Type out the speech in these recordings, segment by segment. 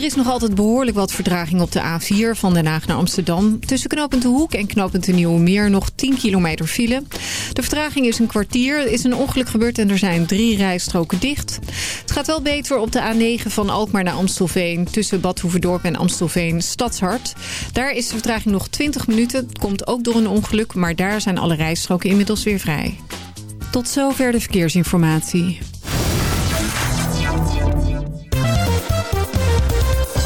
Er is nog altijd behoorlijk wat verdraging op de A4 van Den Haag naar Amsterdam. Tussen knooppunt De Hoek en knooppunt De Nieuwe Meer nog 10 kilometer file. De vertraging is een kwartier. Er is een ongeluk gebeurd en er zijn drie rijstroken dicht. Het gaat wel beter op de A9 van Alkmaar naar Amstelveen. Tussen Bad Hoeverdorp en Amstelveen Stadshart. Daar is de vertraging nog 20 minuten. Het komt ook door een ongeluk, maar daar zijn alle rijstroken inmiddels weer vrij. Tot zover de verkeersinformatie.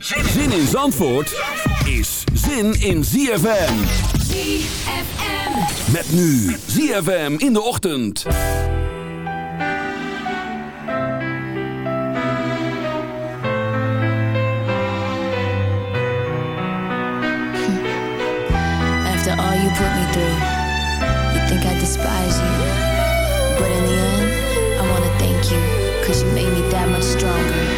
Zin in Zandvoort is zin in ZFM. ZFM. Met nu ZFM in de ochtend. After all you put me through, you think I despise you. But in the end, I wanna thank you, cause you made me that much stronger.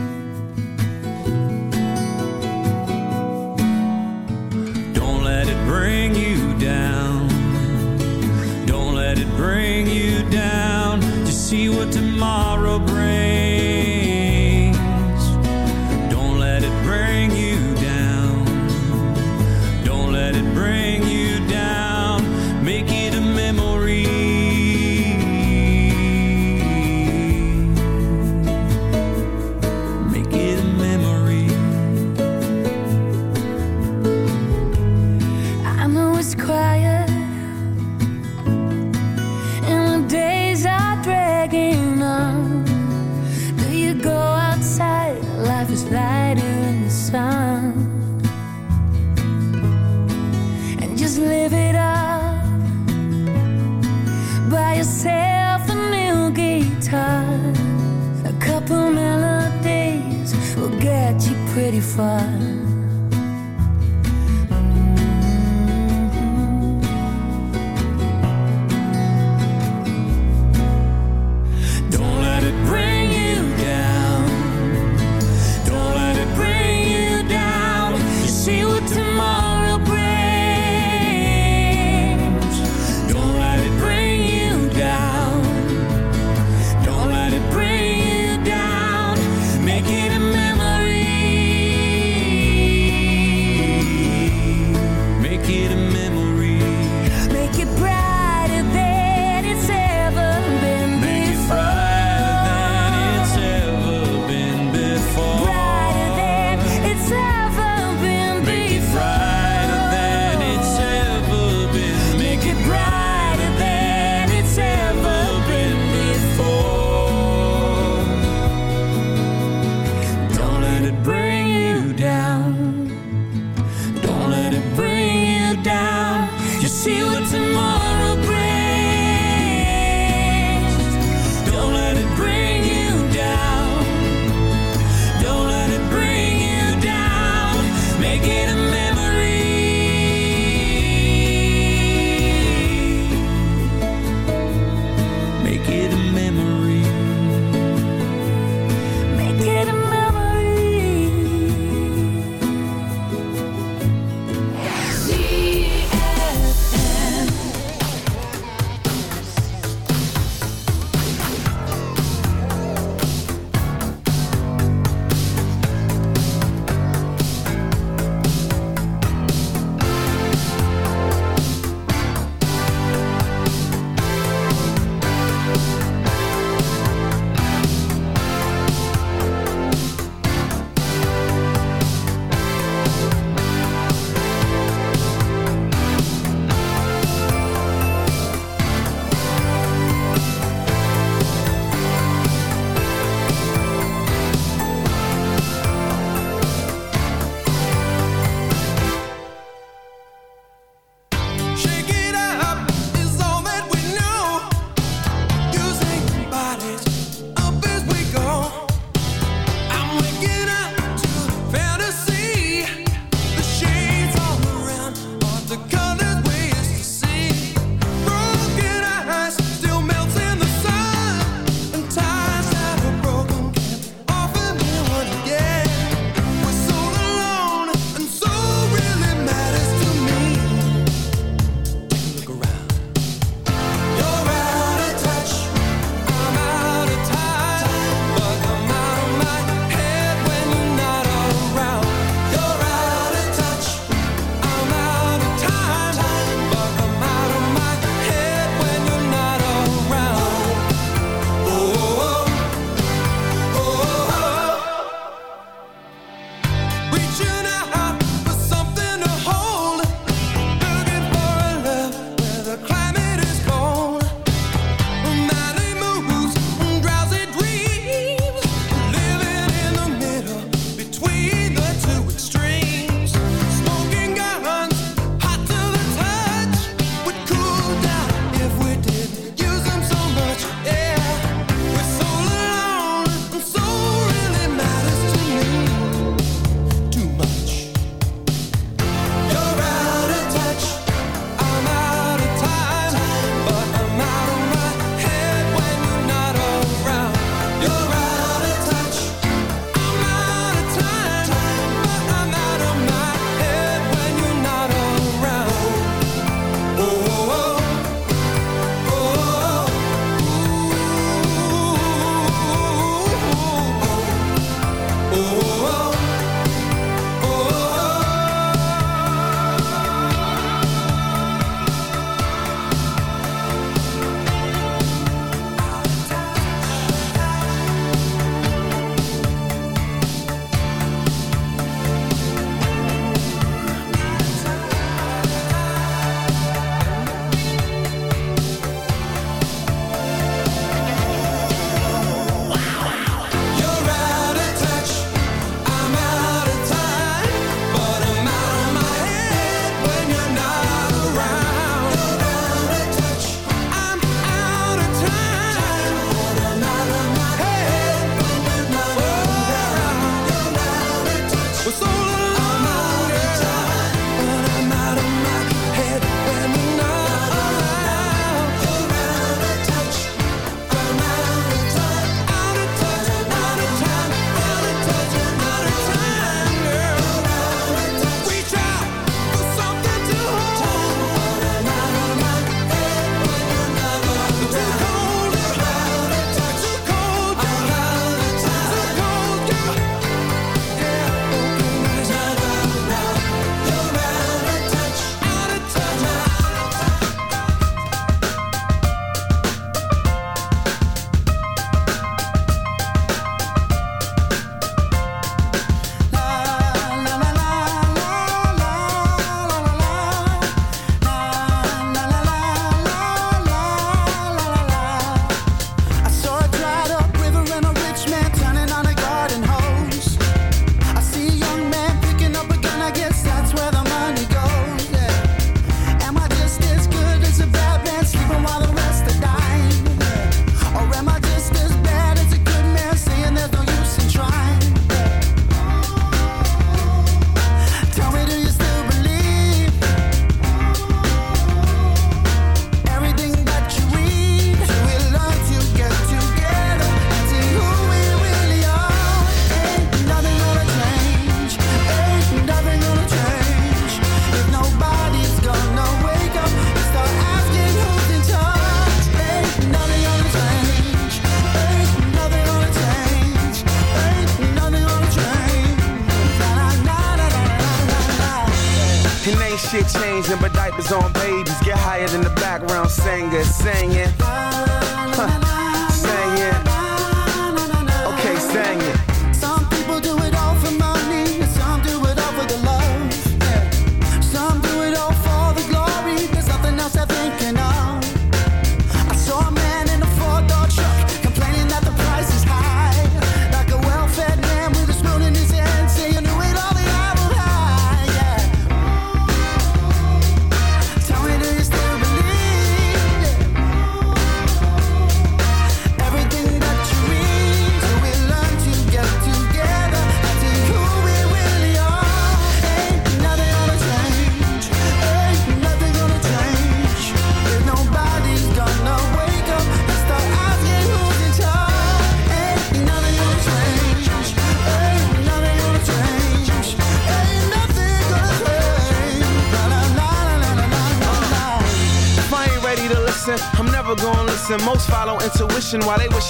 bring you down to see what tomorrow brings.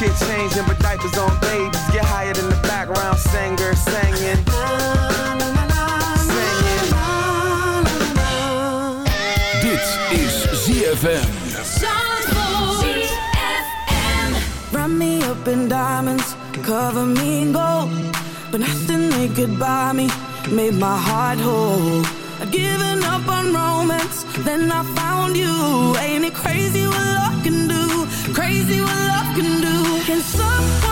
shit changing, but diapers on babies. Get higher than the background singer singing. Dit is ZFM. Wrap me up in diamonds, cover me in gold. But nothing they could buy me made my heart whole. I'd given up on romance, then I found you. Ain't it crazy what love can do? Crazy what love can do up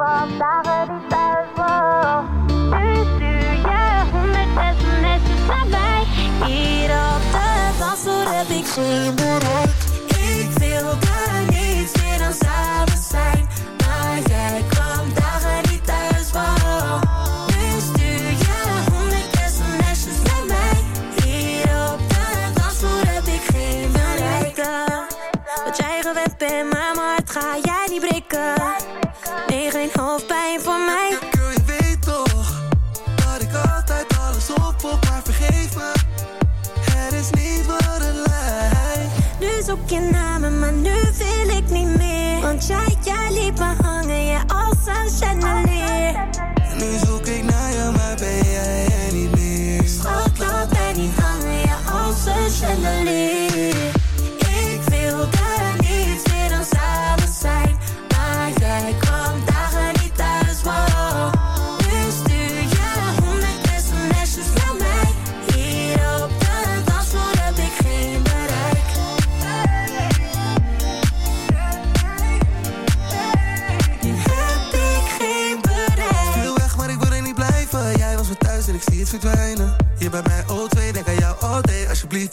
want daar die duivel. Nu stuur je honderd sms'jes naar mij. Hier op de dansvloer heb ik zin bereikt.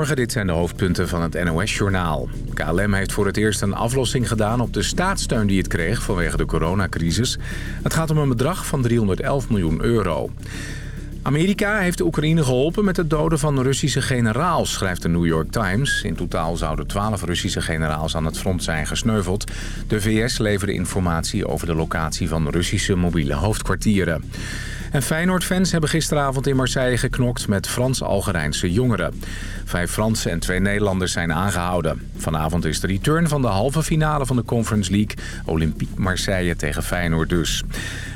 Dit zijn de hoofdpunten van het NOS-journaal. KLM heeft voor het eerst een aflossing gedaan op de staatssteun die het kreeg vanwege de coronacrisis. Het gaat om een bedrag van 311 miljoen euro. Amerika heeft de Oekraïne geholpen met het doden van Russische generaals, schrijft de New York Times. In totaal zouden 12 Russische generaals aan het front zijn gesneuveld. De VS leverde informatie over de locatie van Russische mobiele hoofdkwartieren. En Feyenoord-fans hebben gisteravond in Marseille geknokt met Frans-Algerijnse jongeren. Vijf Fransen en twee Nederlanders zijn aangehouden. Vanavond is de return van de halve finale van de Conference League. Olympique Marseille tegen Feyenoord dus.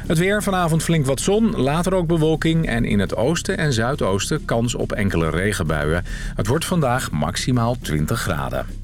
Het weer vanavond flink wat zon, later ook bewolking... en in het oosten en zuidoosten kans op enkele regenbuien. Het wordt vandaag maximaal 20 graden.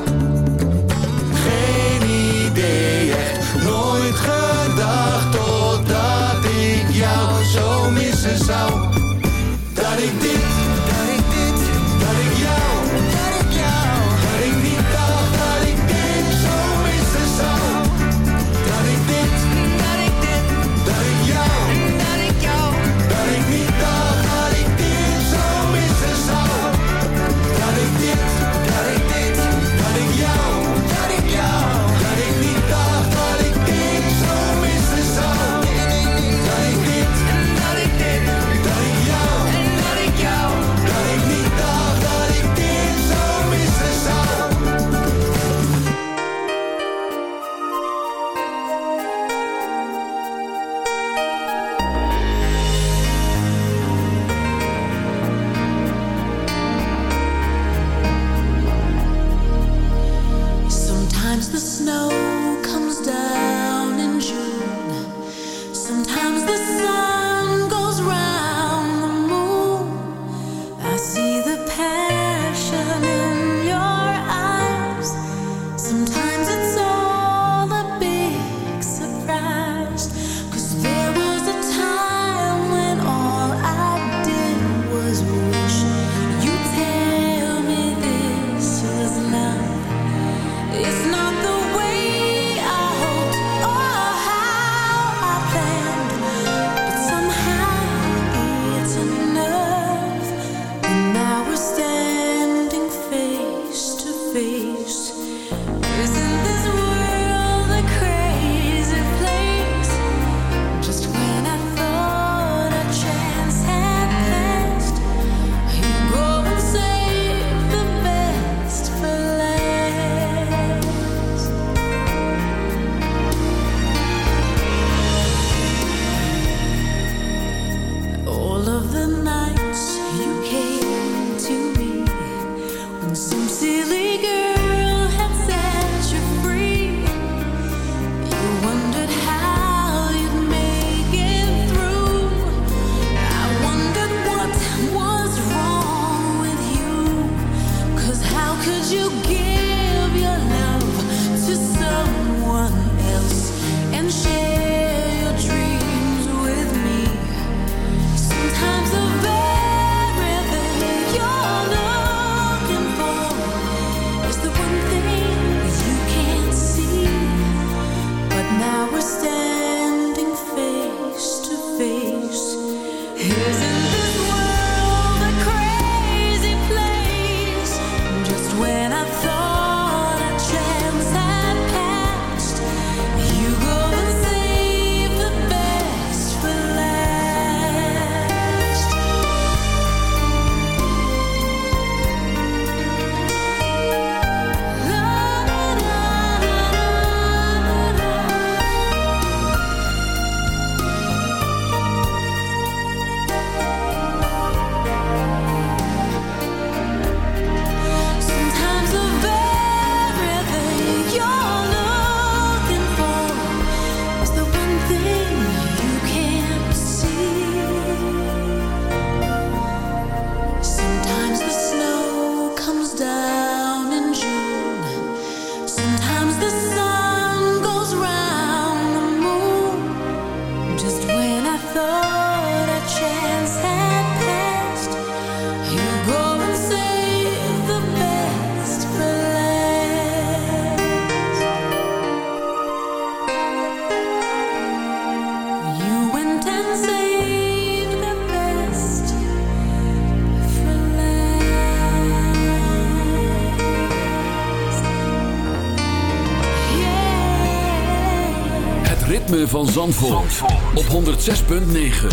van Zandvoort, Zandvoort. op 106.9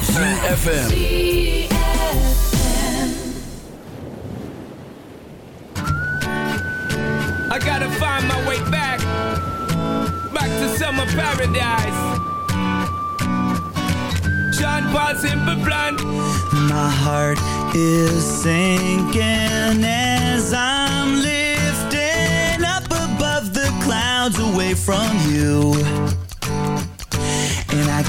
CFFM I gotta find my way back. Back to summer paradise. John Paul's in blind. My heart is sinking as I'm lifted up above the clouds away from you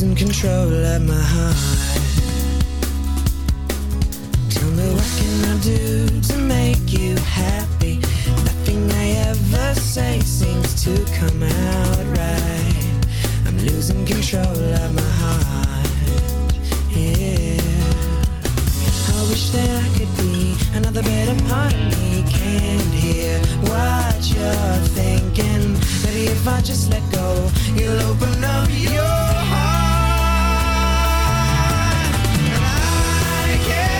losing control of my heart. Tell me what can I do to make you happy? Nothing I ever say seems to come out right. I'm losing control of my heart. Yeah. I wish that I could be another better part of me. Can't hear what you're thinking. Maybe if I just let go, you'll open up your yeah.